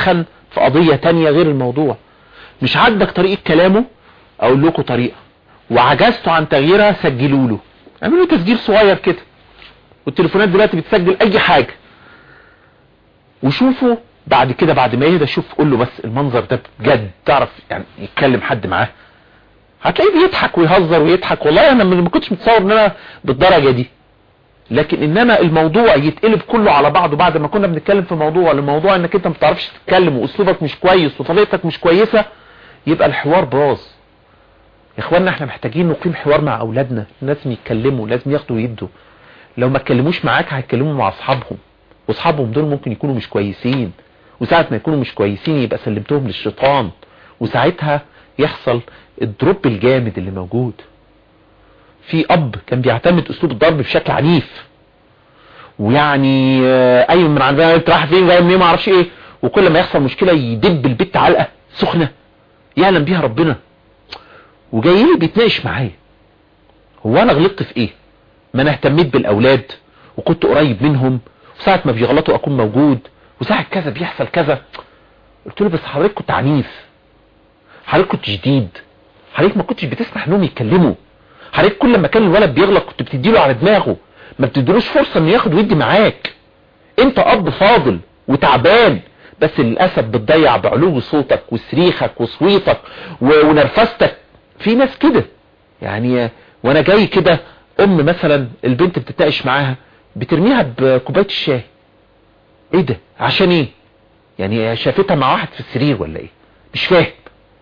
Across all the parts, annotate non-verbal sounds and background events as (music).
يسخن في قضية تانية غير الموضوع. مش عاجبك طريقة كلامه؟ أقول لكم طريقة. وعجزتوا عن تغييرها؟ سجلوا له. اعملوا تسجيل صغير كده. والتليفونات دلوقتي بتسجل أي حاجة. وشوفوا بعد كده بعد ما يهدى شوف قول له بس المنظر ده بجد تعرف يعني يتكلم حد معاه. هتلاقيه بيضحك ويهزر ويضحك. والله أنا ما كنتش متصور إن أنا بالدرجة دي. لكن إنما الموضوع يتقلب كله على بعضه بعد ما كنا بنتكلم في موضوع الموضوع إنك أنت ما بتعرفش تتكلم وأسلوبك مش كويس وطريقتك مش كويسة يبقى الحوار باظ. يا اخوانا إحنا محتاجين نقيم حوار مع أولادنا لازم يتكلموا لازم ياخدوا ويدوا لو ما اتكلموش معاك هيتكلموا مع أصحابهم وأصحابهم دول ممكن يكونوا مش كويسين. وساعة ما يكونوا مش كويسين يبقى سلمتهم للشيطان. وساعتها يحصل ال drop الجامد اللي موجود. في أب كان بيعتمد أسلوب الضرب بشكل عنيف. ويعني اي من عندنا انت رايح فين جاي منين ما أعرفش إيه. وكل ما يحصل مشكلة يدب البت علقة سخنة يعلم بيها ربنا. وجاي لي بيتناقش معايا. هو أنا غلطت في إيه؟ ما أنا اهتميت بالأولاد وكنت قريب منهم وساعة ما بيغلطوا أكون موجود وساعة كذا بيحصل كذا. قلت له بس حضرتك كنت عنيف حضرتك كنت شديد حضرتك ما كنتش بتسمح إنهم يتكلموا. حضرتك كل ما كان الولد بيغلط كنت بتديله على دماغه. ما بتديلوش فرصة إنه ياخد ويدي معاك. أنت أب فاضل وتعبان بس للأسف بتضيع بعلو صوتك وصريخك وصويتك ونرفستك في ناس كده. يعني وأنا جاي كده أم مثلا البنت بتتناقش معاها بترميها بكوباية الشاي. إيه ده؟ عشان إيه؟ يعني شافتها مع واحد في السرير ولا إيه؟ مش فاهم.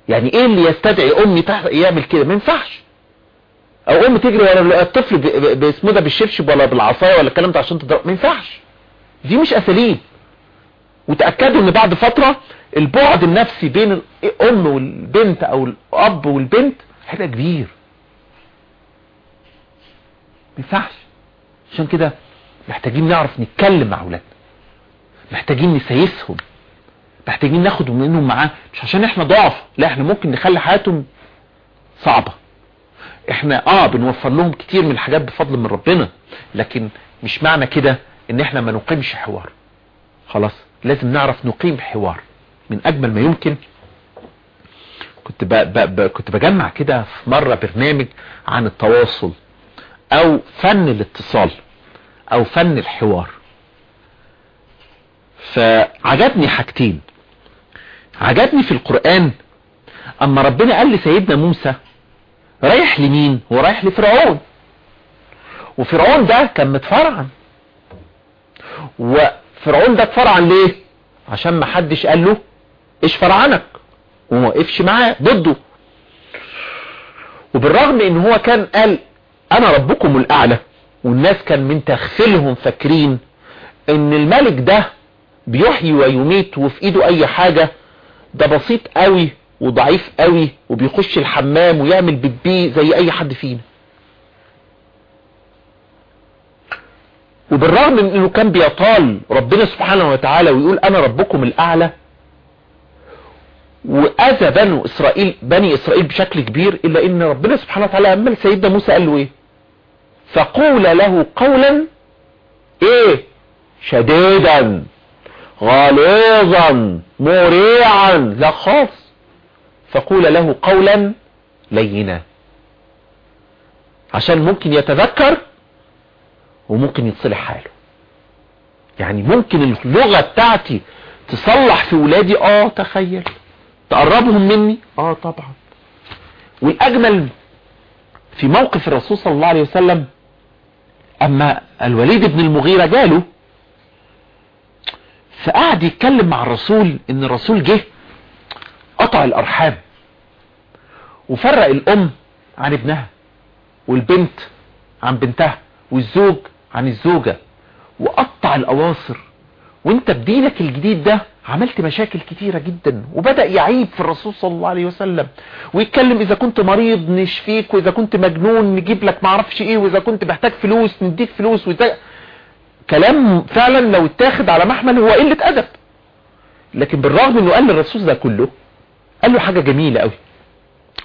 يعني إيه اللي يستدعي أمي يعمل كده؟ ما ينفعش. أو ام تجري ورا الطفل باسمه ده بالشبشب ولا بالعصاية ولا الكلام ده عشان تضرب ما ينفعش. دي مش أساليب. وتأكدوا إن بعد فترة البعد النفسي بين الأم والبنت أو الأب والبنت هيبقى كبير. ما ينفعش. عشان كده محتاجين نعرف نتكلم مع أولادنا. محتاجين نسيسهم محتاجين ناخد منهم معاه. مش عشان إحنا ضعف لا إحنا ممكن نخلي حياتهم صعبة. إحنا آه بنوفر لهم كتير من الحاجات بفضل من ربنا لكن مش معنى كده ان إحنا ما نقيمش حوار. خلاص لازم نعرف نقيم حوار من أجمل ما يمكن. كنت ب... ب... ب... كنت بجمع كده في مرة برنامج عن التواصل أو فن الاتصال أو فن الحوار. فعجبني حاجتين. عجبني في القرآن أما ربنا قال لسيدنا موسى رايح لمين هو رايح لفرعون. وفرعون ده كان متفرعن. وفرعون ده اتفرعن ليه؟ عشان ما حدش قال له إيش فرعنك؟ وما وقفش معاه ضده. وبالرغم ان هو كان قال أنا ربكم الاعلى والناس كان من تغفلهم فاكرين ان الملك ده بيحيي ويميت وفي ايده اي حاجة ده بسيط قوي وضعيف قوي وبيخش الحمام ويعمل بيبي زي أي حد فينا. وبالرغم من إنه كان بيطال ربنا سبحانه وتعالى ويقول أنا ربكم الأعلى وأذى بنو إسرائيل بني إسرائيل بشكل كبير إلا إن ربنا سبحانه وتعالى اما سيدنا موسى قال له إيه؟ فقول له قولا إيه؟ شديدا غليظا مريعا لا خاص فقول له قولا لينا. عشان ممكن يتذكر وممكن يتصلح حاله. يعني ممكن اللغة بتاعتي تصلح في ولادي. آه تخيل. تقربهم مني؟ آه طبعا. والأجمل في موقف الرسول صلى الله عليه وسلم أما الوليد بن المغيرة جاله فقعد يتكلم مع الرسول إن الرسول جه قطع الأرحام وفرق الأم عن ابنها والبنت عن بنتها والزوج عن الزوجة وقطع الأواصر وانت بدينك الجديد ده عملت مشاكل كتيرة جدا وبدأ يعيب في الرسول صلى الله عليه وسلم ويتكلم إذا كنت مريض نشفيك وإذا كنت مجنون نجيب لك معرفش إيه وإذا كنت محتاج فلوس نديك فلوس وده كلام فعلا لو اتاخد على محمل هو قلة أدب. لكن بالرغم إنه قال للرسول ده كله قال له حاجة جميلة قوي.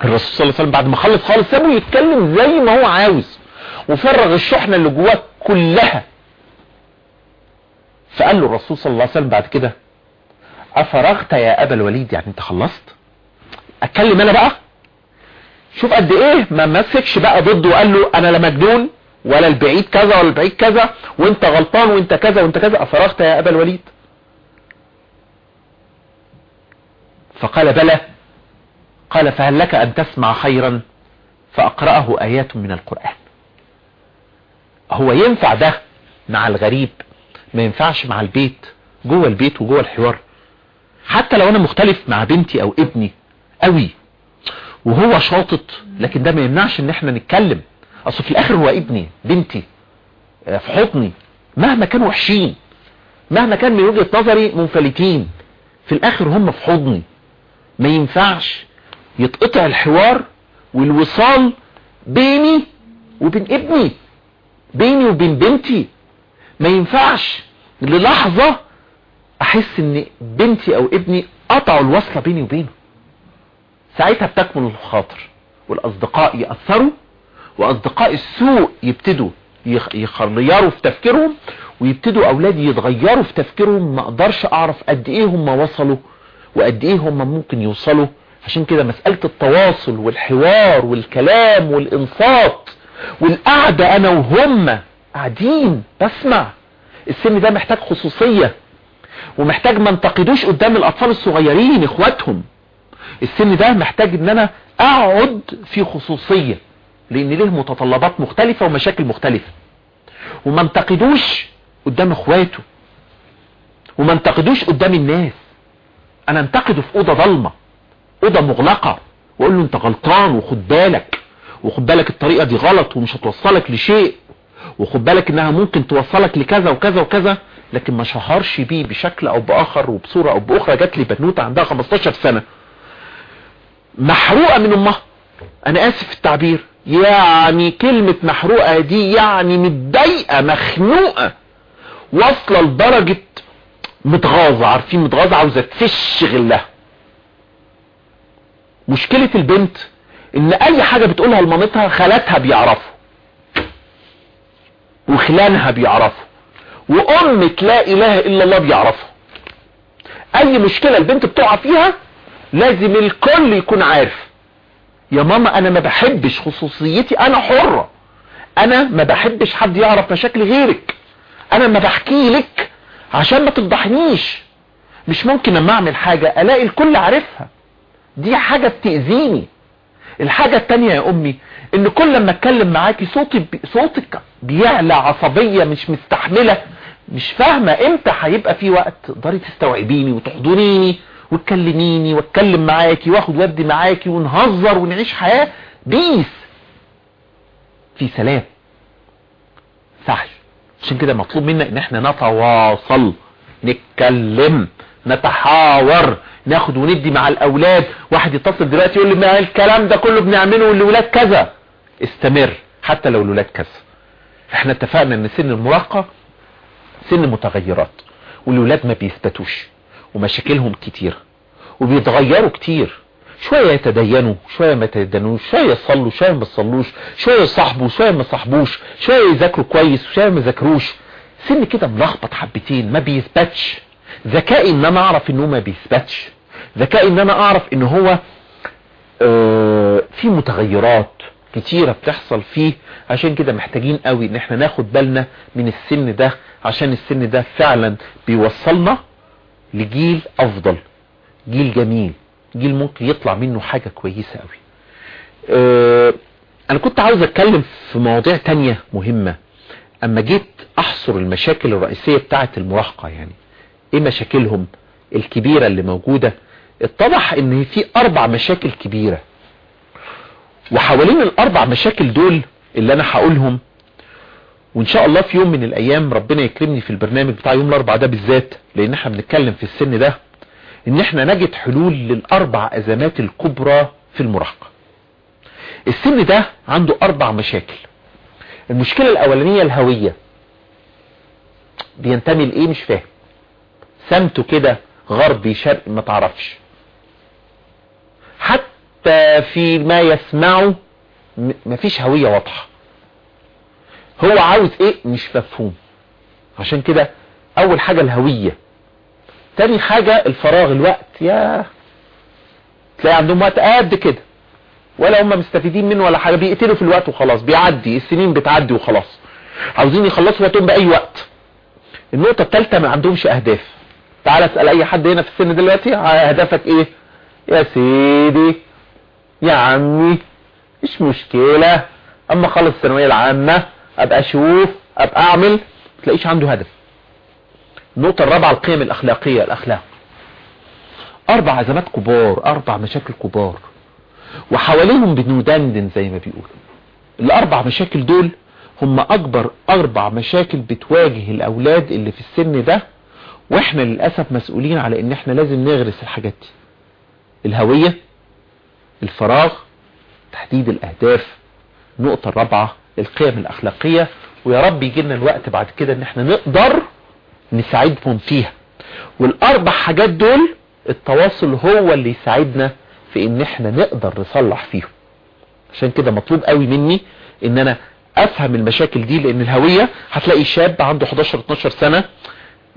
الرسول صلى الله عليه وسلم بعد ما خلص خالص سابه يتكلم زي ما هو عاوز وفرغ الشحنة اللي جواه كلها. فقال له الرسول صلى الله عليه وسلم بعد كده أفرغت يا أبا الوليد؟ يعني أنت خلصت؟ أتكلم أنا بقى؟ شوف قد إيه ما مسكش بقى ضده وقال له أنا لا مجنون ولا البعيد كذا ولا البعيد كذا وأنت غلطان وأنت كذا وأنت كذا. أفرغت يا أبا الوليد؟ فقال بلى. قال فهل لك أن تسمع خيرا؟ فأقرأه آيات من القرآن. هو ينفع ده مع الغريب ما ينفعش مع البيت جوه البيت وجوه الحوار. حتى لو أنا مختلف مع بنتي أو ابني قوي وهو شاطط لكن ده ما يمنعش إن إحنا نتكلم. أصل في الآخر هو ابني بنتي في حضني. مهما كانوا وحشين مهما كان من وجهة نظري منفلتين في الآخر هم في حضني. ما ينفعش يتقطع الحوار والوصال بيني وبين ابني بيني وبين بنتي. ما ينفعش للحظة أحس إن بنتي أو ابني قطعوا الوصلة بيني وبينه. ساعتها بتكمل الخاطر والأصدقاء يأثروا وأصدقاء السوء يبتدوا يخيروا في تفكيرهم ويبتدوا أولادي يتغيروا في تفكيرهم. ما أقدرش أعرف قد إيه هم وصلوا وقد إيه هم ممكن يوصلوا؟ عشان كده مسألة التواصل والحوار والكلام والإنصات والقعدة أنا وهم قاعدين بسمع. السن ده محتاج خصوصية ومحتاج ما انتقدوش قدام الأطفال الصغيرين إخواتهم. السن ده محتاج إن أنا أقعد في خصوصية لأن ليه؟ متطلبات مختلفة ومشاكل مختلفة. وما انتقدوش قدام إخواته وما انتقدوش قدام الناس. أنا انتقده في أوضة ضلمة أوضة مغلقة وأقول له أنت غلطان وخد بالك وخد بالك الطريقة دي غلط ومش هتوصلك لشيء وخد بالك إنها ممكن توصلك لكذا وكذا وكذا لكن ما شهرش بيه بشكل أو بآخر وبصورة أو بأخرى جات لي بنوتة عندها 15 سنة. محروقة من أمها. أنا آسف في التعبير. يعني كلمة محروقة دي يعني متضايقة مخنوقة واصلة لدرجة متغاظة عارفين متغاظة؟ عاوزة تفش غلها. مشكلة البنت إن أي حاجة بتقولها لمامتها خالاتها بيعرفوا. وخلانها بيعرفوا. وامة لا إله إلا الله بيعرفوا. أي مشكلة البنت بتقع فيها لازم الكل يكون عارف. يا ماما أنا ما بحبش خصوصيتي أنا حرة. أنا ما بحبش حد يعرف مشاكل غيرك. أنا ما بحكي لك. عشان ما تفضحنيش. مش ممكن اما أعمل حاجة ألاقي الكل عارفها. دي حاجة بتأذيني. الحاجة التانية يا أمي إن كل لما أتكلم معاكي صوتي بي صوتك بيعلى عصبية مش مستحملة مش فاهمة إمتى هيبقى في وقت تقدري تستوعبيني وتحضنيني وتكلميني وأتكلم معاكي وآخد ودي معاكي ونهزر ونعيش حياة بيس. في سلام. صح عشان كده مطلوب منا إن إحنا نتواصل نتكلم نتحاور ناخد وندي مع الأولاد. واحد يتصل دلوقتي يقول لي ما الكلام ده كله بنعمله والولاد كذا. استمر حتى لو الولاد كذا. إحنا اتفقنا إن سن المراهقة سن متغيرات والولاد ما بيثبتوش ومشاكلهم كتير وبيتغيروا كتير. شوية يتدينوا شوية ما يتدينوش شوية يصلوا شوية ما يصلوش شوية يصاحبوا شوية ما يصاحبوش شوية يذاكروا كويس وشوية ما يذاكروش. سن كده ملخبط حبتين ما بيثبتش. ذكائي إن أنا أعرف انه ما بيثبتش. ذكائي إن أنا أعرف إن هو آه في متغيرات كتيرة بتحصل فيه. عشان كده محتاجين قوي إن إحنا ناخد بالنا من السن ده عشان السن ده فعلا بيوصلنا لجيل أفضل جيل جميل. جيل ممكن يطلع منه حاجة كويسة قوي آه أنا كنت عاوز أتكلم في مواضيع تانية مهمة. أما جيت أحصر المشاكل الرئيسية بتاعة المراهقة يعني إيه مشاكلهم؟ الكبيرة اللي موجودة. اتضح إن في أربع مشاكل كبيرة. وحوالين الأربع مشاكل دول اللي أنا هقولهم وإن شاء الله في يوم من الأيام ربنا يكرمني في البرنامج بتاع يوم الاربع ده بالذات لأن إحنا بنتكلم في السن ده. إن إحنا نجد حلول للأربع أزمات الكبرى في المراهقة. السن ده عنده أربع مشاكل. المشكلة الأولانية الهوية. بينتمي لإيه؟ مش فاهم. سمته كده غربي شرقي ما تعرفش. حتى في ما يسمعه مفيش هوية واضحة. هو عاوز إيه؟ مش مفهوم. عشان كده أول حاجة الهوية. تاني حاجة الفراغ الوقت. يا تلاقي عندهم وقت قد كده. ولا هم مستفيدين منه ولا حاجة. بيقتلوا في الوقت وخلاص. بيعدي. السنين بتعدي وخلاص. عاوزين يخلصوا وقتهم بأي وقت. النقطة الثالثة ما عندهمش أهداف. تعال اسأل أي حد هنا في السن دلوقتي. أهدافك إيه؟ يا سيدي يا عمي مش مشكلة. أما خلص الثانوية العامة أبقى أشوف أبقى أعمل. تلاقيش عنده هدف. النقطة الرابعة القيم الأخلاقية الأخلاق. أربع ازمات كبار أربع مشاكل كبار. وحواليهم بندندن زي ما بيقولوا. الأربع مشاكل دول هم أكبر أربع مشاكل بتواجه الأولاد اللي في السن ده وإحنا للأسف مسؤولين على إن إحنا لازم نغرس الحاجات دي. الهوية الفراغ تحديد الأهداف. النقطة الرابعة القيم الأخلاقية. ويا رب يجي لنا الوقت بعد كده إن إحنا نقدر نساعدهم فيها. والأربع حاجات دول التواصل هو اللي يساعدنا في إن إحنا نقدر نصلح فيهم. عشان كده مطلوب قوي مني إن أنا أفهم المشاكل دي لأن الهوية هتلاقي شاب عنده 11 12 سنة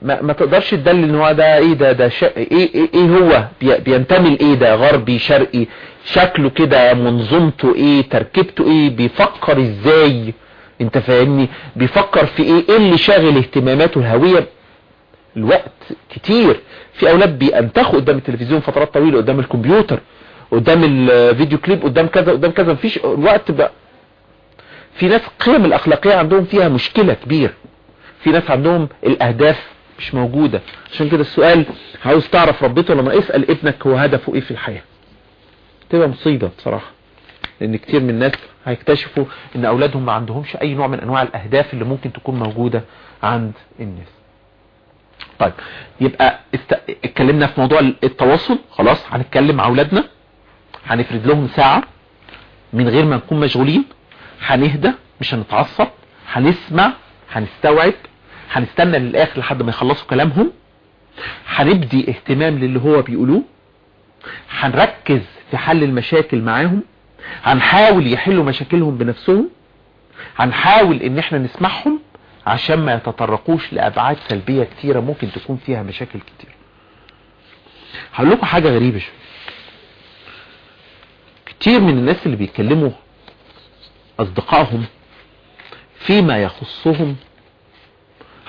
ما, ما تقدرش تدلل إن هو ده إيه ده ده شا... إيه, إيه, إيه هو؟ بي... بينتمي لإيه ده؟ غربي شرقي شكله كده منظومته إيه؟ تركيبته إيه؟ بيفكر إزاي؟ أنت فاهمني؟ بيفكر في إيه؟ إيه اللي شاغل اهتماماته الهوية؟ الوقت كتير. في أولاد بينتخوا قدام التلفزيون فترات طويلة قدام الكمبيوتر قدام الفيديو كليب قدام كذا قدام كذا. مفيش الوقت بقى. في ناس قيم الأخلاقية عندهم فيها مشكلة كبيرة. في ناس عندهم الأهداف مش موجودة. عشان كده السؤال عاوز تعرف ربيته لما اسأل ابنك هو هدفه إيه في الحياة؟ تبقى مصيبة بصراحة. لأن كتير من الناس هيكتشفوا إن أولادهم ما عندهمش أي نوع من أنواع الأهداف اللي ممكن تكون موجودة عند الناس. طيب يبقى است... اتكلمنا في موضوع التواصل خلاص هنتكلم مع أولادنا هنفرد لهم ساعة من غير ما نكون مشغولين هنهدى مش هنتعصب هنسمع هنستوعب هنستنى للآخر لحد ما يخلصوا كلامهم هنبدي اهتمام للي هو بيقولوه هنركز في حل المشاكل معاهم هنحاول يحلوا مشاكلهم بنفسهم هنحاول إن إحنا نسمعهم عشان ما يتطرقوش لأبعاد سلبية كتيرة ممكن تكون فيها مشاكل كتير. هقول لكم حاجة غريبة شوية. كتير من الناس اللي بيتكلموا أصدقائهم فيما يخصهم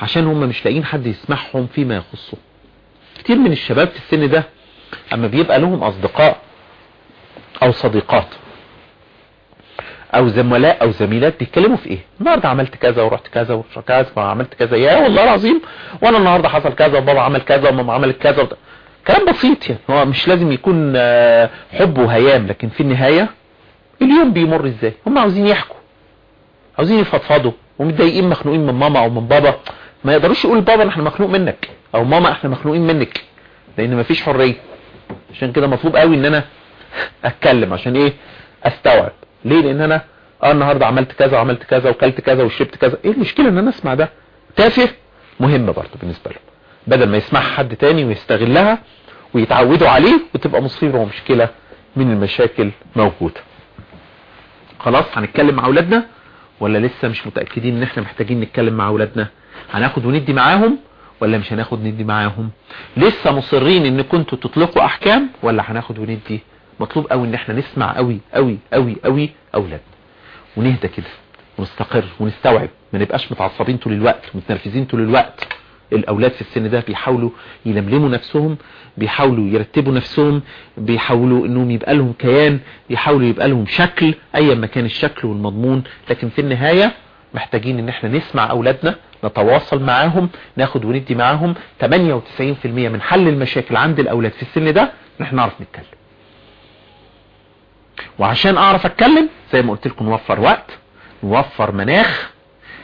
عشان هم مش لاقيين حد يسمعهم فيما يخصهم. كتير من الشباب في السن ده أما بيبقى لهم أصدقاء أو صديقات. أو زملاء أو زميلات بيتكلموا في إيه؟ النهاردة عملت كذا ورحت كذا ورحت كذا وعملت كذا. يا والله العظيم وأنا النهاردة حصل كذا وبابا عمل كذا وماما عملت كذا وده. كلام بسيط يعني. هو مش لازم يكون حب وهيام لكن في النهاية اليوم بيمر إزاي؟ هم عاوزين يحكوا. عاوزين يفضفضوا. ومتضايقين مخنوقين من ماما أو من بابا. ما يقدروش يقول بابا إحنا مخنوق منك. أو ماما إحنا مخنوقين منك. لأن مفيش حرية. عشان كده مطلوب قوي إن أنا أتكلم. عشان إيه؟ أستوعب. ليه؟ لأن أنا آه النهاردة عملت كذا وعملت كذا وكلت كذا وشربت كذا. إيه المشكلة إن أنا أسمع ده؟ تافه؟ مهمة برضه بالنسبة لهم بدل ما يسمعها حد تاني ويستغلها ويتعودوا عليه وتبقى مصيبة ومشكلة من المشاكل موجودة. خلاص هنتكلم مع أولادنا؟ ولا لسه مش متأكدين إن إحنا محتاجين نتكلم مع أولادنا؟ هناخد وندي معاهم ولا مش هناخد وندي معاهم؟ لسه مصرين إن كنتوا تطلقوا أحكام ولا هناخد وندي مطلوب قوي إن إحنا نسمع قوي قوي قوي قوي اولادنا ونهدى كده ونستقر ونستوعب ما نبقاش متعصبين طول الوقت متنرفزين طول الوقت. الأولاد في السن ده بيحاولوا يلملموا نفسهم بيحاولوا يرتبوا نفسهم بيحاولوا إنهم يبقى لهم كيان بيحاولوا يبقى لهم شكل أيا ما كان الشكل والمضمون. لكن في النهاية محتاجين إن إحنا نسمع أولادنا نتواصل معاهم ناخد وندي معاهم. 98% من حل المشاكل عند الأولاد في السن ده ان إحنا نعرف نتكلم. وعشان أعرف أتكلم زي ما قلت لكم نوفر وقت نوفر مناخ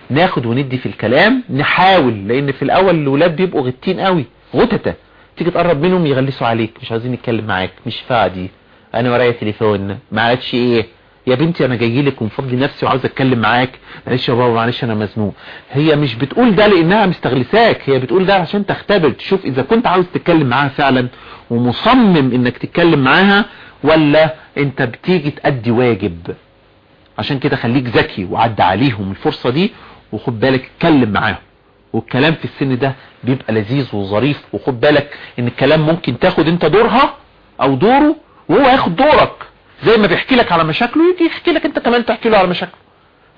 ناخد وندي في الكلام نحاول لأن في الأول الاولاد بيبقوا غتين قوي غتتة. تيجي تقرب منهم يغلسوا عليك مش عايزين نتكلم معاك مش فاضي. أنا ورايا تليفون ما عادش إيه. يا بنتي أنا جاي لك ومن فضل نفسي وعاوز أتكلم معاك. معلش يا بابا معلش أنا مزنوق. هي مش بتقول ده لأنها مستغلساك هي بتقول ده عشان تختبر تشوف إذا كنت عاوز تتكلم معاها فعلا ومصمم إنك تتكلم معاها ولا انت بتيجي تأدي واجب. عشان كده خليك ذكي وعد عليهم الفرصة دي وخد بالك اتكلم معاهم. والكلام في السن ده بيبقى لذيذ وظريف وخد بالك ان الكلام ممكن تاخد انت دورها أو دوره وهو ياخد دورك. زي ما بيحكي لك على مشاكله يجي يحكي لك انت كمان تحكي له على مشاكله.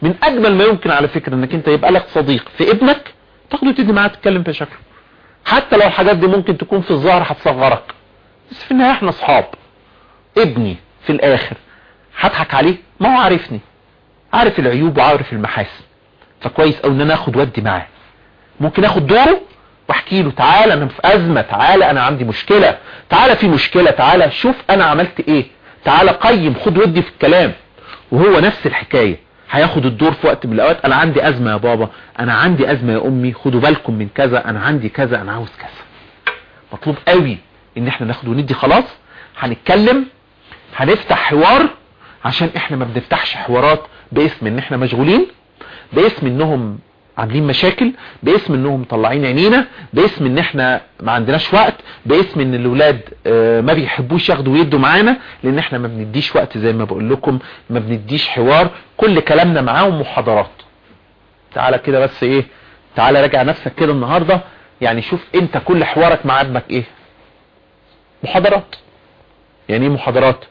من أجمل ما يمكن على فكرة إنك أنت يبقى لك صديق في ابنك تاخده تدي معاه تتكلم في مشاكله حتى لو الحاجات دي ممكن تكون في الظاهر هتصغرك. بس في النهاية إحنا أصحاب. ابني في الآخر. هضحك عليه؟ ما هو عارفني. عارف العيوب وعارف المحاسن. فكويس أو إن أنا آخد ودي معاه. ممكن آخد دوره وأحكي له تعالى أنا في أزمة تعالى أنا عندي مشكلة تعالى في مشكلة تعالى شوف أنا عملت إيه تعالى قيم خد ودي في الكلام. وهو نفس الحكاية. هياخد الدور في وقت من الأوقات أنا عندي أزمة يا بابا أنا عندي أزمة يا أمي خدوا بالكم من كذا أنا عندي كذا أنا عاوز كذا. مطلوب قوي إن إحنا ناخد وندي خلاص. هنتكلم هنفتح حوار عشان إحنا ما بنفتحش حوارات باسم ان إحنا مشغولين باسم انهم عاملين مشاكل باسم انهم مطلعين عينينا باسم ان إحنا ما عندناش وقت باسم ان الاولاد ما بيحبوش ياخدوا ويدوا معانا لأن إحنا ما بنديش وقت زي ما بقول لكم ما بنديش حوار كل كلامنا معاهم محاضرات. تعالى كده بس إيه تعالى راجع نفسك كده النهاردة يعني شوف انت كل حوارك مع ابنك إيه. محاضرات. يعني إيه محاضرات؟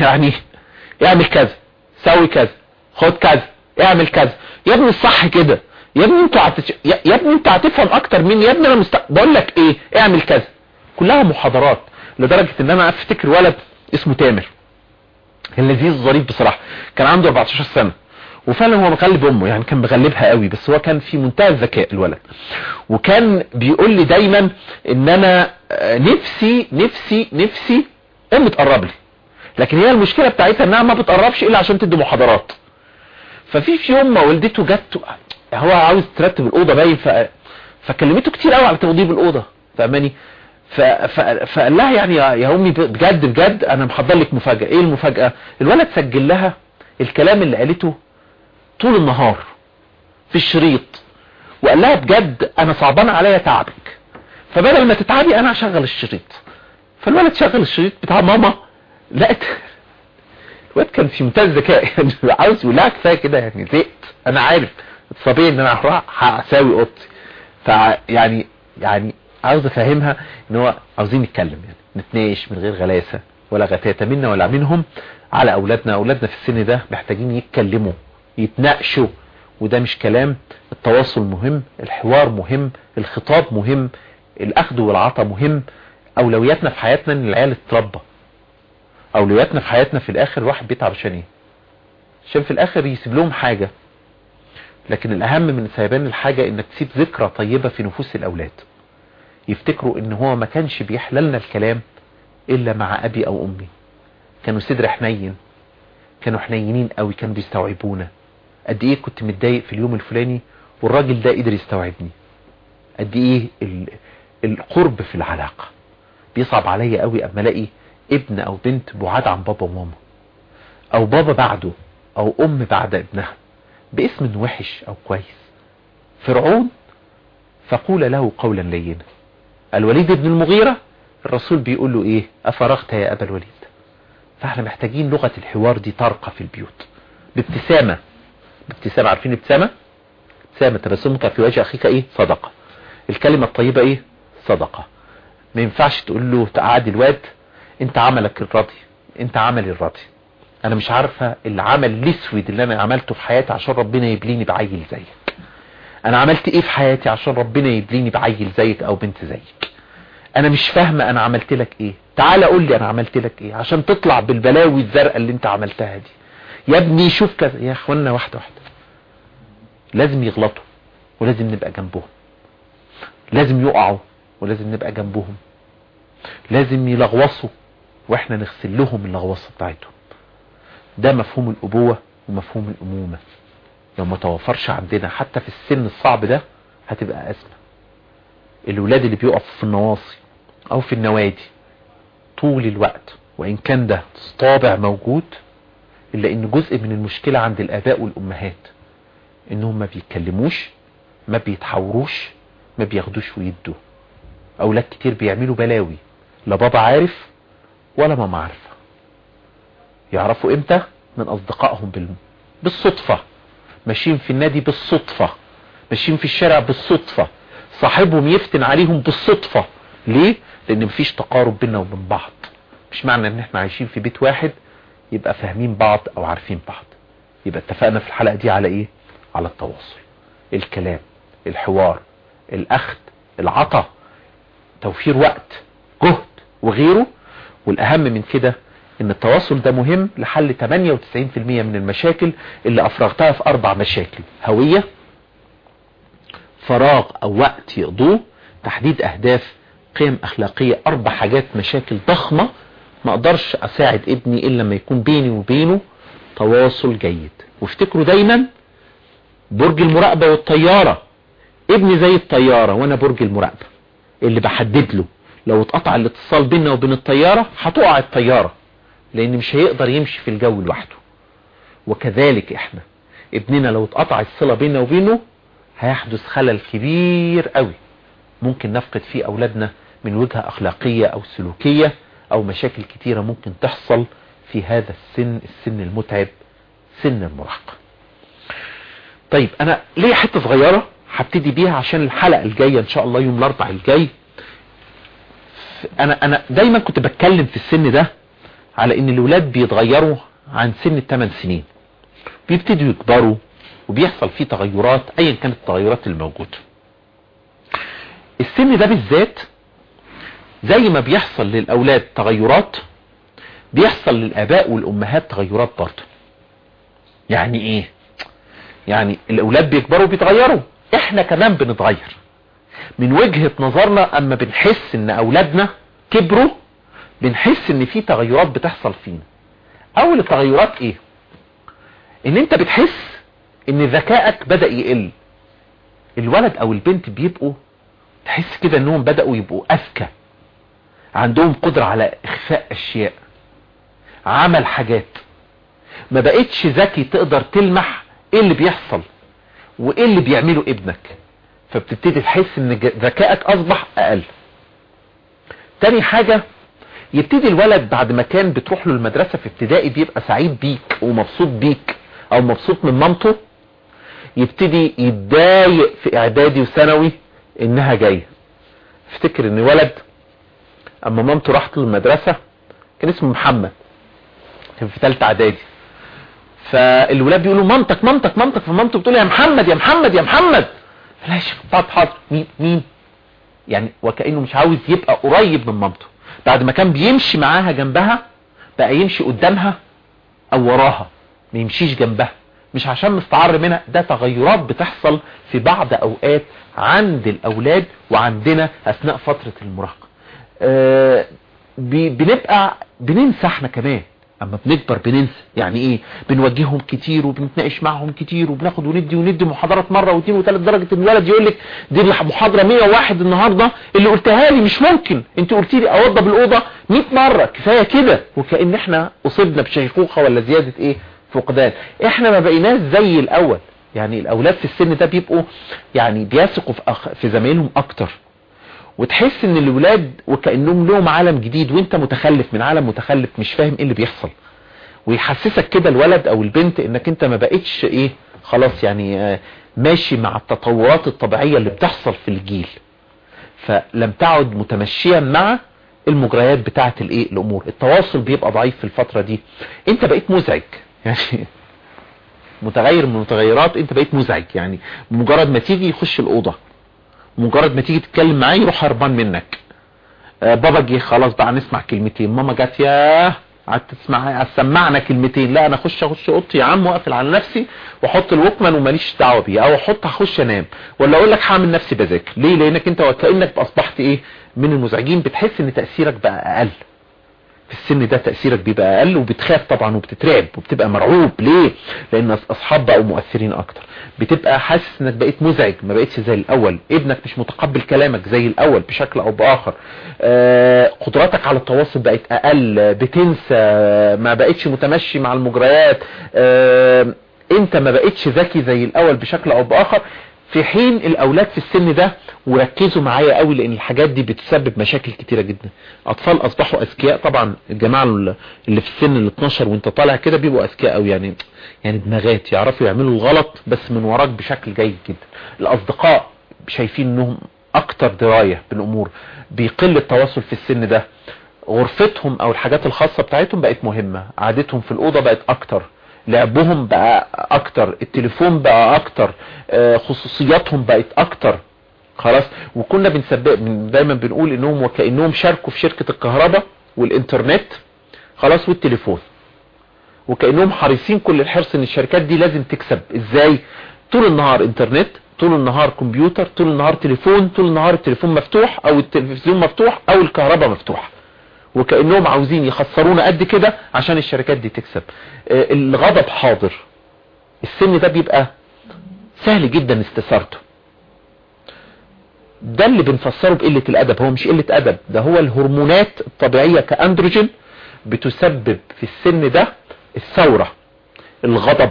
يعني اعمل كذا سوي كذا خد كذا اعمل كذا. يا ابني الصح كده. يا ابني انت هتش... يا ابني انت هتفهم أكتر مني. يا ابني أنا مست... بقول لك إيه؟ اعمل كذا. كلها محاضرات لدرجة إن أنا أفتكر ولد اسمه تامر. كان لذيذ ظريف بصراحة. كان عنده 14 سنة. وفعلا هو مغلب أمه يعني كان مغلبها قوي بس هو كان في منتهى الذكاء الولد. وكان بيقول لي دايما إن أنا نفسي نفسي نفسي امي تقرب لي. لكن هي المشكلة بتاعتها إنها ما بتقربش إلا عشان تدي محاضرات. ففي في يوم ما والدته جت هو عاوز ترتب الأوضة باين ف... فكلمته كتير قوي على توضيب الأوضة فاهماني؟ ف... ف... فقال لها يعني يا أمي بجد بجد أنا محضر لك مفاجأة. إيه المفاجأة؟ الولد سجل لها الكلام اللي قالته طول النهار في الشريط وقال لها بجد أنا صعبان عليا تعبك فبدل ما تتعبي أنا هشغل الشريط. فالولد شغل الشريط بتاع ماما لقت الواد كان في منتهى الذكاء (laughs) يعني عاوز يقول لها كفاية كده يعني زهقت أنا عارف. طبيعي إن أنا هروح هساوي أوضتي. فيعني يعني عاوز أفهمها إن هو عاوزين نتكلم يعني. نتناقش من غير غلاسة ولا غتاتة منا ولا منهم على أولادنا. أولادنا في السن ده محتاجين يتكلموا يتناقشوا. وده مش كلام. التواصل مهم. الحوار مهم. الخطاب مهم. الأخذ والعطاء مهم. أولوياتنا في حياتنا إن العيال تتربى. أولوياتنا في حياتنا في الآخر الواحد بيتعب عشان إيه؟ عشان في الآخر يسيب لهم حاجة. لكن الأهم من سيبان الحاجة إنك تسيب ذكرى طيبة في نفوس الأولاد. يفتكروا إن هو ما كانش بيحللنا الكلام إلا مع أبي أو أمي. كانوا صدر حنين. كانوا حنينين قوي كانوا بيستوعبونا. قد إيه كنت متضايق في اليوم الفلاني والراجل ده قدر يستوعبني. قد إيه القرب في العلاقة. بيصعب عليا قوي أما ألاقي ابن أو بنت بعاد عن بابا وماما أو بابا بعده أو أم بعد ابنها باسم وحش أو كويس. فرعون فقول له قولا لينا الوليد بن المغيرة؟ الرسول بيقول له إيه؟ أفرغت يا أبا الوليد؟ فإحنا محتاجين لغة الحوار دي ترقى في البيوت. بابتسامة. بابتسامة عارفين ابتسامة؟ ابتسامة تبسمك في وجه أخيك إيه؟ صدقة. الكلمة الطيبة إيه؟ صدقة. ما ينفعش تقول له تقعد الواد انت عملك الراضي انت عملي الراضي. أنا مش عارفة العمل الاسود اللي أنا عملته في حياتي عشان ربنا يبليني بعيل زيك. أنا عملت إيه في حياتي عشان ربنا يبليني بعيل زيك أو بنت زيك؟ أنا مش فاهمة أنا عملت لك إيه. تعال قول لي أنا عملت لك إيه عشان تطلع بالبلاوي الزرقاء اللي انت عملتها دي. يا ابني شوف كذا. يا اخوانا واحدة واحدة. لازم يغلطوا ولازم نبقى جنبهم. لازم يقعوا ولازم نبقى جنبهم. لازم يلغوصوا وإحنا نغسل لهم اللغوصة بتاعتهم. ده مفهوم الأبوة ومفهوم الأمومة. لو ما توفرش عندنا حتى في السن الصعب ده هتبقى أزمة. الولاد اللي بيقف في النواصي أو في النوادي طول الوقت وإن كان ده طابع موجود إلا إن جزء من المشكلة عند الآباء والأمهات انهم ما بيتكلموش ما بيتحوروش ما بياخدوش ويدوا. أولاد كتير بيعملوا بلاوي. لا بابا عارف ولا ماما عارفة يعرفوا إمتى؟ من أصدقائهم بال... بالصدفة. ماشيين في النادي بالصدفة. ماشيين في الشارع بالصدفة. صاحبهم يفتن عليهم بالصدفة. ليه؟ لأن مفيش تقارب بيننا وبين بعض. مش معنى إن إحنا عايشين في بيت واحد يبقى فاهمين بعض أو عارفين بعض. يبقى اتفقنا في الحلقة دي على إيه؟ على التواصل. الكلام الحوار الأخذ العطا توفير وقت جهد وغيره. والأهم من كده إن التواصل ده مهم لحل 98% من المشاكل اللي أفرغتها في أربع مشاكل. هوية فراغ أو وقت يقضوه تحديد أهداف قيم أخلاقية أربع حاجات مشاكل ضخمة ما أقدرش أساعد ابني إلا لما يكون بيني وبينه تواصل جيد. وافتكروا دايما برج المراقبة والطيارة. ابني زي الطيارة وأنا برج المراقبة اللي بحدد له. لو اتقطع الاتصال بيننا وبين الطيارة هتقع الطيارة لأن مش هيقدر يمشي في الجو لوحده. وكذلك إحنا ابننا لو اتقطع الصلة بيننا وبينه هيحدث خلل كبير قوي. ممكن نفقد فيه أولادنا من وجهة أخلاقية أو سلوكية أو مشاكل كتيرة ممكن تحصل في هذا السن السن المتعب سن المراهقة طيب أنا ليه حتة صغيرة هبتدي بيها عشان الحلقة الجاية إن شاء الله يوم الاربع الجاي. أنا أنا دايما كنت بتكلم في السن ده على إن الولاد بيتغيروا عن سن الثمان سنين. بيبتدوا يكبروا وبيحصل فيه تغيرات ايا كانت التغيرات الموجودة. السن ده بالذات زي ما بيحصل للأولاد تغيرات بيحصل للآباء والأمهات تغيرات برضه. يعني إيه؟ يعني الأولاد بيكبروا وبيتغيروا. إحنا كمان بنتغير. من وجهة نظرنا أما بنحس إن أولادنا كبروا بنحس إن في تغيرات بتحصل فينا. أول التغيرات إيه؟ إن أنت بتحس إن ذكائك بدأ يقل. الولد أو البنت بيبقوا تحس كده إنهم بدأوا يبقوا أذكى. عندهم قدرة على إخفاء أشياء عمل حاجات. ما بقتش ذكي تقدر تلمح إيه اللي بيحصل وإيه اللي بيعمله ابنك. فبتبتدي تحس إن ذكائك أصبح أقل. تاني حاجة يبتدي الولد بعد ما كان بتروح له المدرسة في ابتدائي بيبقى سعيد بيك ومبسوط بيك أو مبسوط من مامته يبتدي يتضايق في إعدادي وثانوي إنها جاية. افتكر إن ولد أما مامته راحت له المدرسة كان اسمه محمد كان في ثالثه إعدادي. فالولاد بيقولوا مامتك مامتك مامتك فمامته بتقول يا محمد يا محمد يا محمد. لا يا حاضر. مين مين؟ يعني وكأنه مش عاوز يبقى قريب من مامته. بعد ما كان بيمشي معاها جنبها بقى يمشي قدامها أو وراها. ما يمشيش جنبها. مش عشان مستعر منها. ده تغيرات بتحصل في بعض أوقات عند الأولاد وعندنا أثناء فترة المراهقة. أه بنبقى بننسى إحنا كمان. أما بنكبر بننسى. يعني إيه؟ بنوجههم كتير وبنتناقش معهم كتير وبناخد وندي وندي محاضرات مرة واثنين وثلاث درجة إن الولد يقول لك دي المحاضرة 101 النهاردة اللي قلتها لي مش ممكن. أنت قلت لي أوضب الأوضة 100 مرة. كفاية كده. وكأن إحنا أصبنا بشيخوخة ولا زيادة إيه؟ فقدان. إحنا ما بقيناش زي الأول. يعني الأولاد في السن ده بيبقوا يعني بيثقوا في. في زمايلهم أكتر. وتحس إن الولاد وكأنهم لهم عالم جديد وأنت متخلف من عالم متخلف مش فاهم إيه اللي بيحصل. ويحسسك كده الولد أو البنت إنك أنت ما بقتش إيه خلاص يعني ماشي مع التطورات الطبيعية اللي بتحصل في الجيل. فلم تعد متمشيا مع المجريات بتاعة الإيه الأمور. التواصل بيبقى ضعيف في الفترة دي. أنت بقيت مزعج. (laughs) يعني متغير من المتغيرات أنت بقيت مزعج. يعني مجرد ما تيجي يخش الأوضة. مجرد ما تيجي تتكلم معاه يروح هربان منك. آه بابا جه خلاص بقى نسمع كلمتين. ماما جت ياه قعدت تسمع سمعنا كلمتين. لا أنا أخش أخش أوضتي يا عم وأقفل على نفسي وأحط الوكمان وماليش دعوة بيه أو أحط هخش أنام. ولا أقول لك هعمل نفسي بذاكر. ليه؟ لأنك أنت وكانك أصبحت إيه؟ من المزعجين. بتحس إن تأثيرك بقى أقل. في السن ده تأثيرك بيبقى أقل وبتخاف طبعا وبتترعب وبتبقى مرعوب. ليه؟ لأن أصحاب بقوا مؤثرين أكتر. بتبقى حاسس إنك بقيت مزعج ما بقيتش زي الأول. ابنك مش متقبل كلامك زي الأول بشكل أو بآخر. آه قدراتك على التواصل بقت أقل بتنسى ما بقيتش متمشي مع المجريات. آه أنت ما بقيتش ذكي زي الأول بشكل أو بآخر. في حين الأولاد في السن ده وركزوا معايا قوي لأن الحاجات دي بتسبب مشاكل كتيرة جدا. أطفال أصبحوا أذكياء. طبعا الجماعة اللي في السن ال 12 وأنت طالع كده بيبقوا أذكياء قوي يعني يعني دماغات يعرفوا يعملوا الغلط بس من وراك بشكل جيد جدا. الأصدقاء شايفين إنهم أكتر دراية بالأمور. بيقل التواصل في السن ده. غرفتهم أو الحاجات الخاصة بتاعتهم بقت مهمة. عادتهم في الأوضة بقت أكتر. لعبهم بقى أكتر التليفون بقى أكتر آه، خصوصياتهم بقت أكتر. خلاص وكنا بنسبق دايما بنقول إنهم وكأنهم شاركوا في شركة الكهرباء والإنترنت خلاص والتليفون. وكأنهم حريصين كل الحرص إن الشركات دي لازم تكسب. إزاي؟ طول النهار إنترنت طول النهار كمبيوتر طول النهار تليفون طول النهار التليفون مفتوح أو التلفزيون مفتوح أو الكهرباء مفتوحة. وكأنهم عاوزين يخسرونا قد كده عشان الشركات دي تكسب. آه، الغضب حاضر. السن ده بيبقى سهل جدا استثارته. ده اللي بنفسره بقلة الأدب. هو مش قلة أدب ده هو الهرمونات الطبيعية كأندروجين بتسبب في السن ده الثورة الغضب.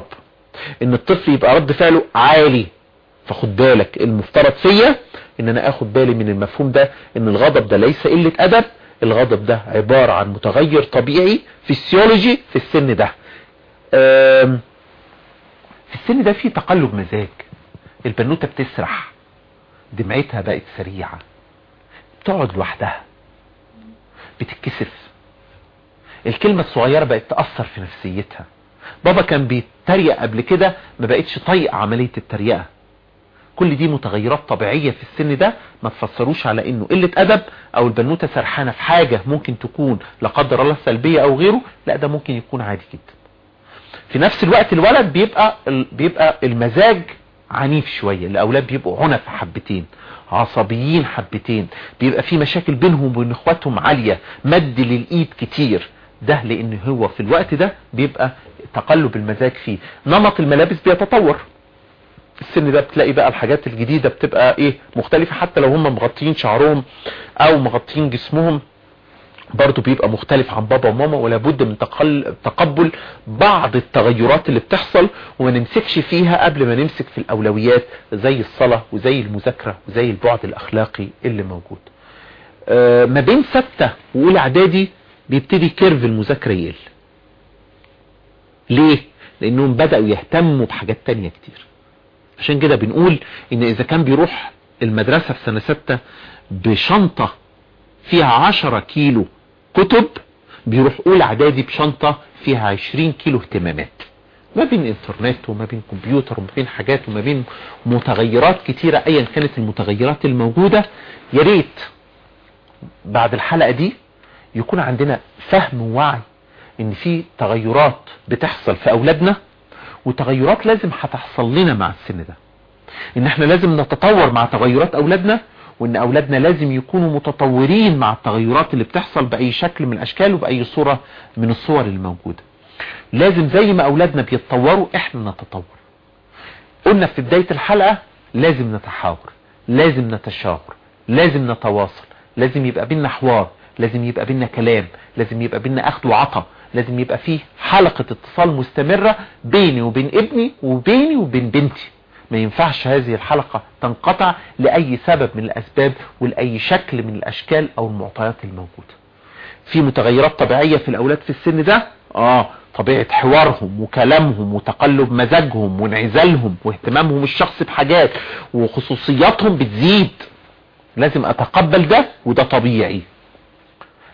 إن الطفل يبقى رد فعله عالي. فخد بالك المفترض فيا إن أنا آخد بالي من المفهوم ده إن الغضب ده ليس قلة أدب الغضب ده عبارة عن متغير طبيعي فيسيولوجي في السن ده. في السن ده في تقلب مزاج. البنوتة بتسرح. دمعتها بقت سريعة. بتقعد لوحدها. بتتكسف. الكلمة الصغيرة بقت تأثر في نفسيتها. بابا كان بيتريق قبل كده ما بقتش طيق عملية التريقة. كل دي متغيرات طبيعية في السن ده ما تفسروش على إنه قلة أدب أو البنوتة سرحانة في حاجة ممكن تكون لا قدر الله سلبية أو غيره لا ده ممكن يكون عادي جدا. في نفس الوقت الولد بيبقى بيبقى المزاج عنيف شوية الأولاد بيبقوا عنف حبتين عصبيين حبتين بيبقى في مشاكل بينهم وبين إخواتهم عالية مد للإيد كتير. ده لأن هو في الوقت ده بيبقى تقلب المزاج فيه. نمط الملابس بيتطور. السن ده بتلاقي بقى الحاجات الجديدة بتبقى إيه مختلفة. حتى لو هم مغطيين شعرهم أو مغطيين جسمهم برضو بيبقى مختلف عن بابا وماما ولا بد من تقبل بعض التغيرات اللي بتحصل وما نمسكش فيها قبل ما نمسك في الأولويات زي الصلاة وزي المذاكرة وزي البعد الأخلاقي اللي موجود. آه ما بين ستة وأولى إعدادي بيبتدي كيرف المذاكرة يقل. ليه؟ لأنهم بدأوا يهتموا بحاجات تانية كتير. عشان كده بنقول إن إذا كان بيروح المدرسة في سنة ستة بشنطة فيها عشرة كيلو كتب بيروح أولى إعدادي بشنطة فيها عشرين كيلو اهتمامات. ما بين إنترنت وما بين كمبيوتر وما بين حاجات وما بين متغيرات كتيرة ايا كانت المتغيرات الموجودة يا ريت بعد الحلقة دي يكون عندنا فهم ووعي إن في تغيرات بتحصل في أولادنا وتغيرات لازم هتحصل لنا مع السن ده. إن إحنا لازم نتطور مع تغيرات أولادنا وإن أولادنا لازم يكونوا متطورين مع التغيرات اللي بتحصل بأي شكل من الأشكال وبأي صورة من الصور الموجودة لازم زي ما أولادنا بيتطوروا إحنا نتطور. قلنا في بداية الحلقة لازم نتحاور لازم نتشاور لازم نتواصل لازم يبقى بينا حوار لازم يبقى بينا كلام لازم يبقى بينا اخد وعطا. لازم يبقى فيه حلقة اتصال مستمرة بيني وبين ابني وبيني وبين بنتي. ما ينفعش هذه الحلقة تنقطع لأي سبب من الأسباب ولأي شكل من الأشكال أو المعطيات الموجودة. في متغيرات طبيعية في الأولاد في السن ده؟ آه طبيعة حوارهم وكلامهم وتقلب مزاجهم وانعزالهم واهتمامهم الشخصي بحاجات وخصوصياتهم بتزيد. لازم أتقبل ده وده طبيعي.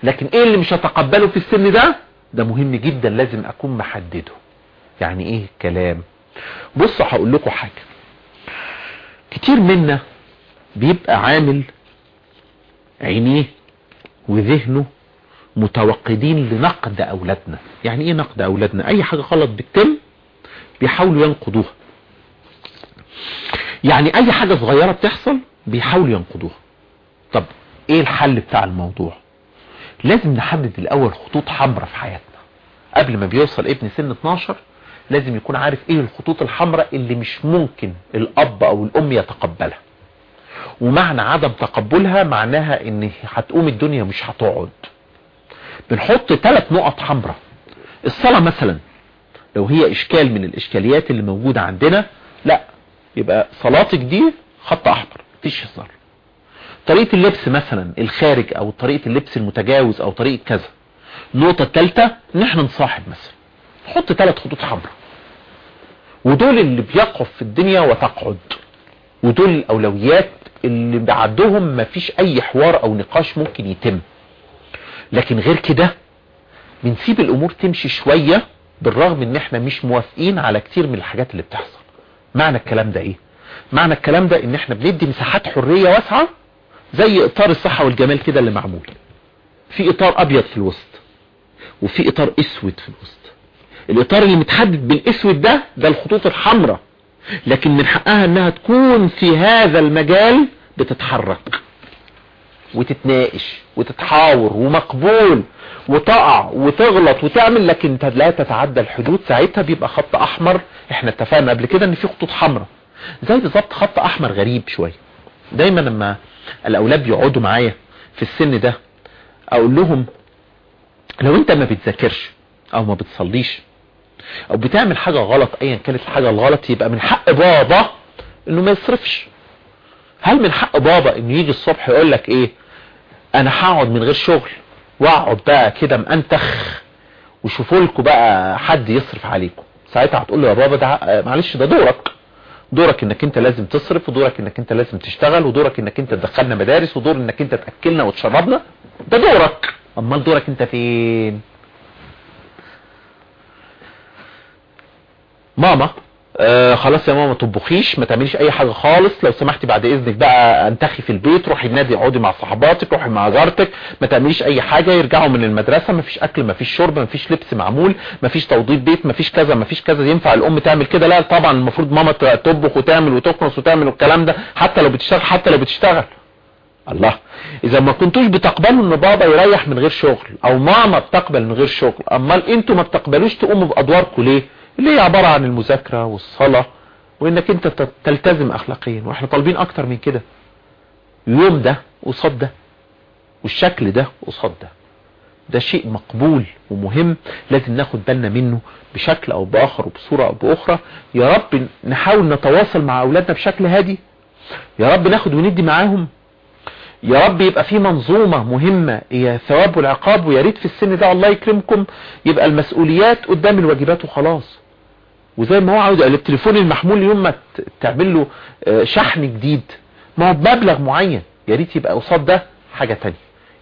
لكن إيه اللي مش هتقبله في السن ده؟ ده مهم جدا لازم أكون محدده. يعني إيه الكلام؟ بصوا هقول لكم حاجة. كتير منا بيبقى عامل عينيه وذهنه متوقدين لنقد أولادنا. يعني إيه نقد أولادنا؟ أي حاجة غلط بتتم بيحاولوا ينقضوها يعني أي حاجة صغيرة بتحصل بيحاولوا ينقضوها طب إيه الحل بتاع الموضوع؟ لازم نحدد الأول خطوط حمراء في حياتنا. قبل ما بيوصل ابن سن 12 لازم يكون عارف إيه الخطوط الحمراء اللي مش ممكن الأب أو الأم يتقبلها. ومعنى عدم تقبلها معناها إن هتقوم الدنيا مش هتقعد. بنحط ثلاث نقط حمراء. الصلاة مثلا لو هي إشكال من الإشكاليات اللي موجودة عندنا لا يبقى صلاتك دي خط أحمر مفيش هزار. طريقة اللبس مثلا الخارج أو طريقة اللبس المتجاوز أو طريقة كذا. النقطة الثالثة ان إحنا نصاحب مثلا. نحط ثلاث خطوط حمراء. ودول اللي بيقف في الدنيا وتقعد. ودول الأولويات اللي بعدهم مفيش أي حوار أو نقاش ممكن يتم. لكن غير كده بنسيب الأمور تمشي شوية بالرغم إن إحنا مش موافقين على كتير من الحاجات اللي بتحصل. معنى الكلام ده إيه؟ معنى الكلام ده إن إحنا بندي مساحات حرية واسعة زي إطار الصحة والجمال كده اللي معمول. في إطار أبيض في الوسط وفي إطار أسود في الوسط. الإطار اللي متحدد بالأسود ده ده الخطوط الحمراء. لكن من حقها إنها تكون في هذا المجال بتتحرك وتتناقش وتتحاور ومقبول وتقع وتغلط وتعمل. لكن لا تتعدى الحدود. ساعتها بيبقى خط أحمر. إحنا اتفقنا قبل كده إن في خطوط حمراء. زي بالظبط خط أحمر غريب شوية. دايما لما الأولاد بيقعدوا معايا في السن ده أقول لهم لو أنت ما بتذاكرش أو ما بتصليش أو بتعمل حاجة غلط ايا كانت الحاجة الغلط يبقى من حق بابا إنه ما يصرفش. هل من حق بابا إنه يجي الصبح يقول لك إيه؟ أنا هقعد من غير شغل وأقعد بقى كده مأنتخ وشوفوا لكم بقى حد يصرف عليكم. ساعتها هتقول له يا بابا ده معلش ده دورك. دورك إنك أنت لازم تصرف ودورك إنك أنت لازم تشتغل ودورك إنك أنت تدخلنا مدارس ودور إنك أنت تأكلنا وتشربنا. ده دورك. أمال دورك أنت فين؟ ماما. آه خلاص يا ماما ما تطبخيش ما تعمليش أي حاجة خالص. لو سمحتي بعد إذنك بقى أنتخي في البيت روحي النادي اقعدي مع صحباتك روحي مع جارتك ما تعمليش أي حاجة يرجعوا من المدرسة. ما فيش أكل ما فيش شرب ما فيش لبس معمول ما فيش توضيب بيت ما فيش كذا ما فيش كذا. ينفع الأم تعمل كده؟ لا طبعا المفروض ماما تطبخ وتعمل وتكنس وتعمل والكلام ده حتى لو بتشتغل حتى لو بتشتغل. الله. إذا ما كنتوش بتقبلوا إن بابا يريح من غير شغل أو ماما بتقبل من غير شغل أمال أنتوا ما بتقبلوش تقوموا بادواركم ليه اللي هي عبارة عن المذاكرة والصلاة وإنك أنت تلتزم اخلاقيا وإحنا طالبين أكتر من كده. اليوم ده قصاد ده والشكل ده قصاد ده. ده شيء مقبول ومهم لازم ناخد بالنا منه بشكل أو بآخر وبصورة أو بأخرى. يا رب نحاول نتواصل مع أولادنا بشكل هادي. يا رب ناخد وندي معاهم. يا رب يبقى في منظومة مهمة هي ثواب والعقاب ويا ريت في السن ده الله يكرمكم. يبقى المسؤوليات قدام الواجبات وخلاص. وزي ما هو عاوز التليفون المحمول يوم ما تعمل له شحن جديد. ما هو بمبلغ معين. يا ريت يبقى قصاد ده حاجة تانية.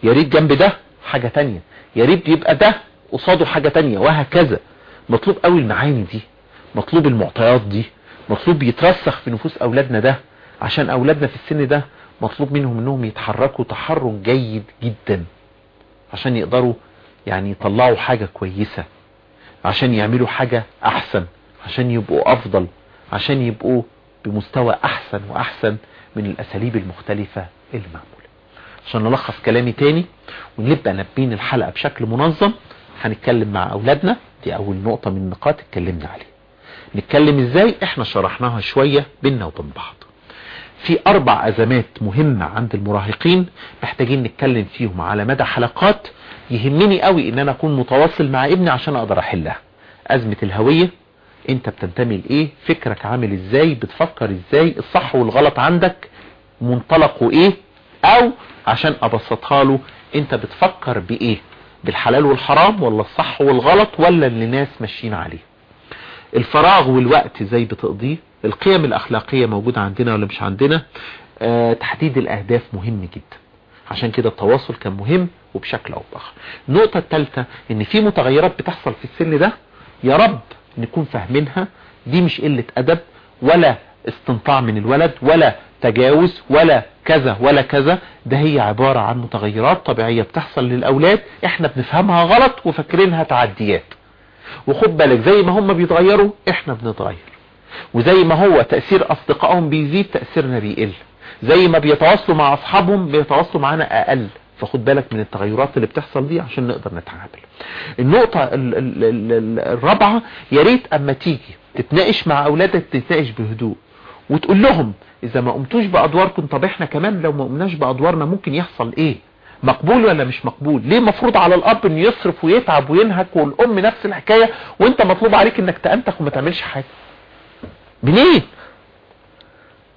يا ريت جنب ده حاجة تانية. يا ريت يبقى ده قصاده حاجة تانية وهكذا. مطلوب قوي المعاني دي. مطلوب المعطيات دي. مطلوب يترسخ في نفوس أولادنا ده. عشان أولادنا في السن ده مطلوب منهم إنهم يتحركوا تحرك جيد جدا. عشان يقدروا يعني يطلعوا حاجة كويسة. عشان يعملوا حاجة أحسن. عشان يبقوا أفضل عشان يبقوا بمستوى أحسن وأحسن من الأساليب المختلفة المعمولة. عشان نلخص كلامي تاني ونبقى نبين الحلقة بشكل منظم هنتكلم مع أولادنا. دي أول نقطة من النقاط اتكلمنا عليها. نتكلم إزاي؟ إحنا شرحناها شوية بينا وبين بعض. في أربع أزمات مهمة عند المراهقين محتاجين نتكلم فيهم على مدى حلقات يهمني قوي إن أنا أكون متواصل مع ابني عشان أقدر أحلها. أزمة الهوية انت بتنتمي لإيه؟ فكرك عامل إزاي؟ بتفكر إزاي؟ الصح والغلط عندك منطلقه إيه؟ أو عشان أبسطها له انت بتفكر بإيه؟ بالحلال والحرام ولا الصح والغلط ولا اللي ناس ماشيين عليه؟ الفراغ والوقت إزاي بتقضيه؟ القيم الأخلاقية موجودة عندنا ولا مش عندنا؟ آه تحديد الأهداف مهم جدا. عشان كده التواصل كان مهم وبشكل أو باخر النقطة الثالثة إن في متغيرات بتحصل في السن ده يا رب نكون فاهمينها دي مش قلة أدب ولا استنطاع من الولد ولا تجاوز ولا كذا ولا كذا ده هي عبارة عن متغيرات طبيعية بتحصل للأولاد إحنا بنفهمها غلط وفاكرينها تعديات. وخد بالك زي ما هم بيتغيروا إحنا بنتغير. وزي ما هو تأثير أصدقائهم بيزيد تأثيرنا بيقل. زي ما بيتواصلوا مع أصحابهم بيتواصلوا معانا أقل. فخد بالك من التغيرات اللي بتحصل دي عشان نقدر نتعامل. النقطة ال ال ال الرابعة يا ريت أما تيجي تتناقش مع أولادك تتناقش بهدوء وتقول لهم إذا ما قمتوش بأدواركم طب إحنا كمان لو ما قمناش بأدوارنا ممكن يحصل إيه؟ مقبول ولا مش مقبول؟ ليه مفروض على الأب إنه يصرف ويتعب وينهك والأم نفس الحكاية وأنت مطلوب عليك إنك تأنتخ وما تعملش حاجة؟ منين؟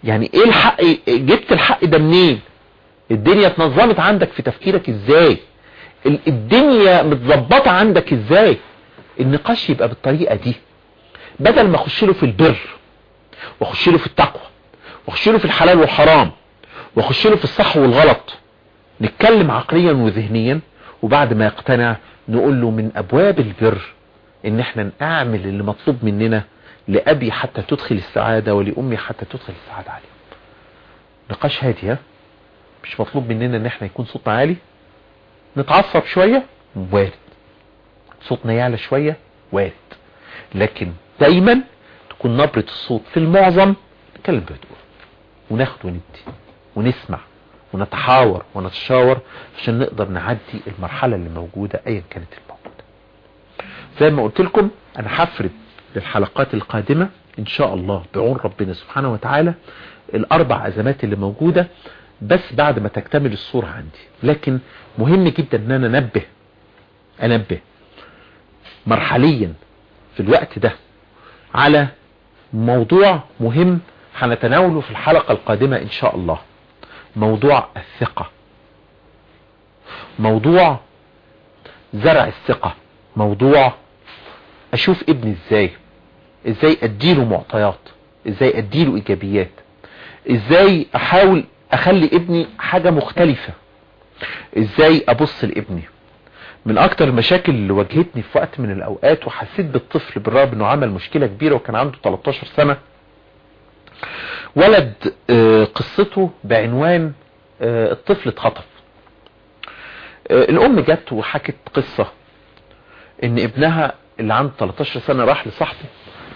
يعني إيه الحق؟ جبت الحق ده منين؟ الدنيا اتنظمت عندك في تفكيرك إزاي؟ الدنيا متظبطة عندك إزاي؟ النقاش يبقى بالطريقة دي. بدل ما اخش له في البر واخش له في التقوى واخش له في الحلال والحرام واخش له في الصح والغلط نتكلم عقليا وذهنيا وبعد ما يقتنع نقول له من أبواب البر إن إحنا نعمل اللي مطلوب مننا لأبي حتى تدخل السعادة ولأمي حتى تدخل السعادة عليهم نقاش هادي ها؟ مش مطلوب مننا إن إحنا يكون صوتنا عالي؟ نتعصب شوية؟ وارد. صوتنا يعلى شوية؟ وارد. لكن دايما تكون نبرة الصوت في المعظم نتكلم بهدوء وناخد وندي ونسمع ونتحاور ونتشاور عشان نقدر نعدي المرحلة اللي موجودة ايا كانت الموجودة. زي ما قلت لكم أنا هفرد للحلقات القادمة إن شاء الله بعون ربنا سبحانه وتعالى الأربع أزمات اللي موجودة بس بعد ما تكتمل الصورة عندي. لكن مهم جدا إن أنا أنبه أنبه مرحليا في الوقت ده على موضوع مهم هنتناوله في الحلقة القادمة إن شاء الله. موضوع الثقة. موضوع زرع الثقة. موضوع أشوف ابني إزاي؟ إزاي أديله معطيات؟ إزاي أديله إيجابيات؟ إزاي أحاول أخلي ابني حاجة مختلفة. إزاي أبص لابني؟ من أكتر المشاكل اللي واجهتني في وقت من الأوقات وحسيت بالطفل بالرغم إنه عمل مشكلة كبيرة وكان عنده 13 سنة ولد قصته بعنوان الطفل اتخطف. الأم جت وحكت قصة إن ابنها اللي عنده 13 سنة راح لصاحبه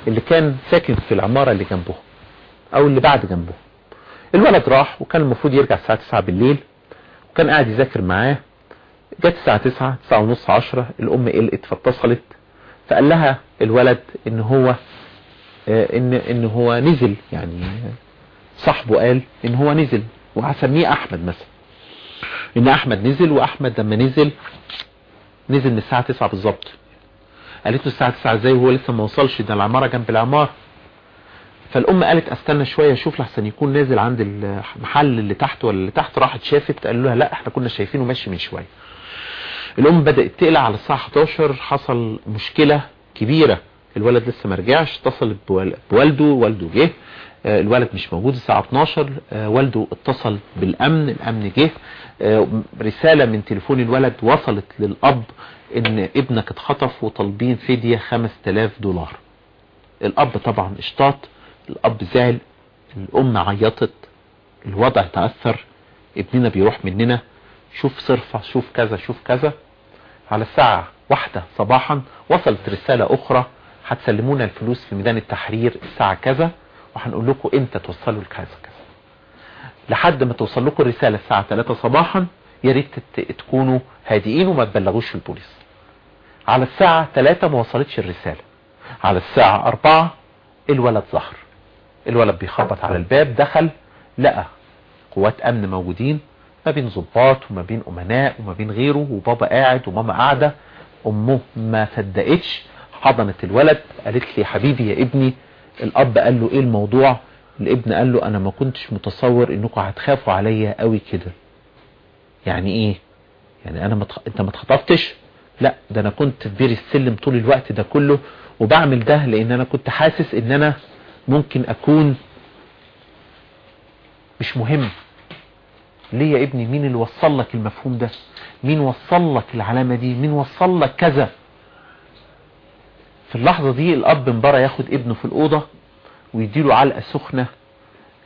اللي كان ساكن في العمارة اللي جنبه أو اللي بعد جنبه. الولد راح وكان المفروض يرجع الساعة 9 بالليل وكان قاعد يذاكر معاه. جت الساعة 9 9 ونص 10 الأم قلقت فاتصلت فقال لها الولد إن هو إن إن هو نزل يعني صاحبه قال إن هو نزل وهسميه أحمد مثلا. إن أحمد نزل وأحمد لما نزل نزل من الساعة 9 بالظبط. قالت له الساعة 9 إزاي وهو لسه ما وصلش؟ ده العمارة جنب العمارة. فالام قالت أستنى شوية أشوف لحسن يكون نازل عند المحل اللي تحت ولا اللي تحت راحت شافت قال لها لا إحنا كنا شايفينه ماشي من شوية. الأم بدأت تقلع على الساعة 11 حصل مشكلة كبيرة الولد لسه ما رجعش اتصل بوالده والده جه الولد مش موجود الساعة 12 والده اتصل بالأمن الأمن جه رسالة من تليفون الولد وصلت للأب إن ابنك اتخطف وطالبين فدية 5000 دولار. الأب طبعا اشتاط الأب زعل الأم عيطت الوضع تأثر ابننا بيروح مننا شوف صرفة شوف كذا شوف كذا. على الساعة واحدة صباحا وصلت رسالة أخرى هتسلمونا الفلوس في ميدان التحرير الساعة كذا وهنقول لكم إمتى توصلوا لكذا كذا. لحد ما توصل لكم الرسالة الساعة 3 صباحا يا ريت تكونوا هادئين وما تبلغوش البوليس. على الساعة 3 ما وصلتش الرسالة. على الساعة 4 الولد ظهر الولد بيخبط على الباب دخل لقى قوات أمن موجودين ما بين ضباط وما بين أمناء وما بين غيره وبابا قاعد وماما قاعدة. أمه ما صدقتش حضنت الولد قالت لي حبيبي يا ابني. الأب قال له إيه الموضوع؟ الابن قال له أنا ما كنتش متصور إنكم هتخافوا عليا قوي كده. يعني إيه؟ يعني أنا متخ... أنت ما اتخطفتش لا ده أنا كنت في بير السلم طول الوقت ده كله وبعمل ده لأن أنا كنت حاسس إن أنا ممكن أكون مش مهم. ليه يا ابني مين اللي وصل لك المفهوم ده؟ مين وصل لك العلامة دي؟ مين وصل لك كذا؟ في اللحظة دي الأب مبارا ياخد ابنه في الأوضة ويديله علقة سخنة.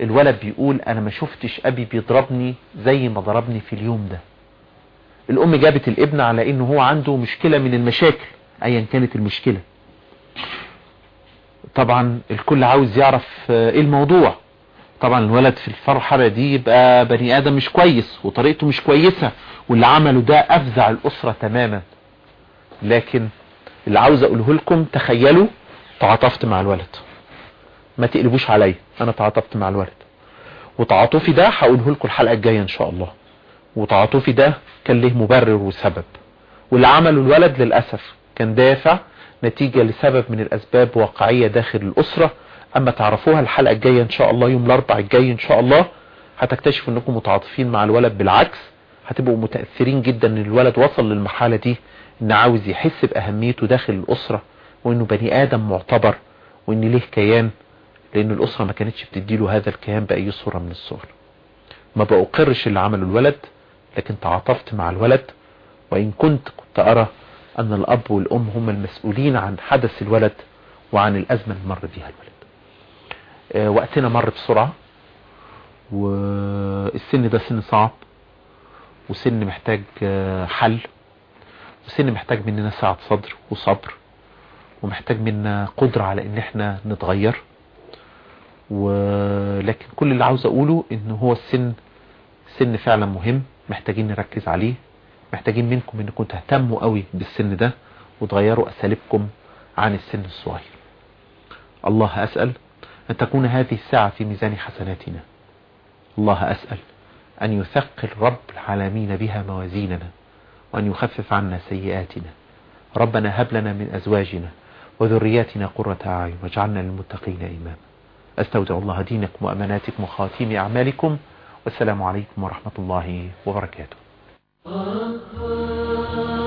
الولد بيقول أنا ما شفتش أبي بيضربني زي ما ضربني في اليوم ده. الأم جابت الابن على إنه هو عنده مشكلة من المشاكل ايا كانت المشكلة. طبعا الكل عاوز يعرف إيه الموضوع. طبعا الولد في الفرحة دي يبقى بني آدم مش كويس وطريقته مش كويسة واللي عمله ده أفزع الأسرة تماما. لكن اللي عاوز أقوله لكم تخيلوا تعاطفت مع الولد. ما تقلبوش عليا أنا تعاطفت مع الولد. وتعاطفي ده هقوله لكم الحلقة الجاية إن شاء الله. وتعاطفي ده كان له مبرر وسبب. واللي عمله الولد للأسف كان دافع نتيجة لسبب من الأسباب واقعية داخل الأسرة أما تعرفوها الحلقة الجاية إن شاء الله يوم الاربع الجاي إن شاء الله هتكتشفوا إنكم متعاطفين مع الولد بالعكس هتبقوا متأثرين جدا إن الولد وصل للمرحلة دي إن عاوز يحس بأهميته داخل الأسرة وإنه بني آدم معتبر وإن ليه كيان لأن الأسرة ما كانتش بتديله هذا الكيان بأي صورة من الصور. ما بأقرش اللي عمله الولد لكن تعاطفت مع الولد وإن كنت كنت أرى أن الأب والأم هم المسؤولين عن حدث الولد وعن الأزمة اللي مر بيها الولد. آه، وقتنا مر بسرعة والسن ده سن صعب وسن محتاج آه، حل وسن محتاج مننا سعة صدر وصبر ومحتاج منا قدرة على إن إحنا نتغير. ولكن كل اللي عاوز أقوله إن هو السن سن فعلا مهم محتاجين نركز عليه. محتاجين منكم إنكم تهتموا قوي بالسن ده وتغيروا أساليبكم عن السن الصغير. الله أسأل أن تكون هذه الساعة في ميزان حسناتنا. الله أسأل أن يثقل رب العالمين بها موازيننا وأن يخفف عنا سيئاتنا. ربنا هب لنا من أزواجنا وذرياتنا قرة أعين واجعلنا للمتقين إماما. أستودع الله دينكم وأماناتكم وخاتيم أعمالكم. والسلام عليكم ورحمة الله وبركاته. 啊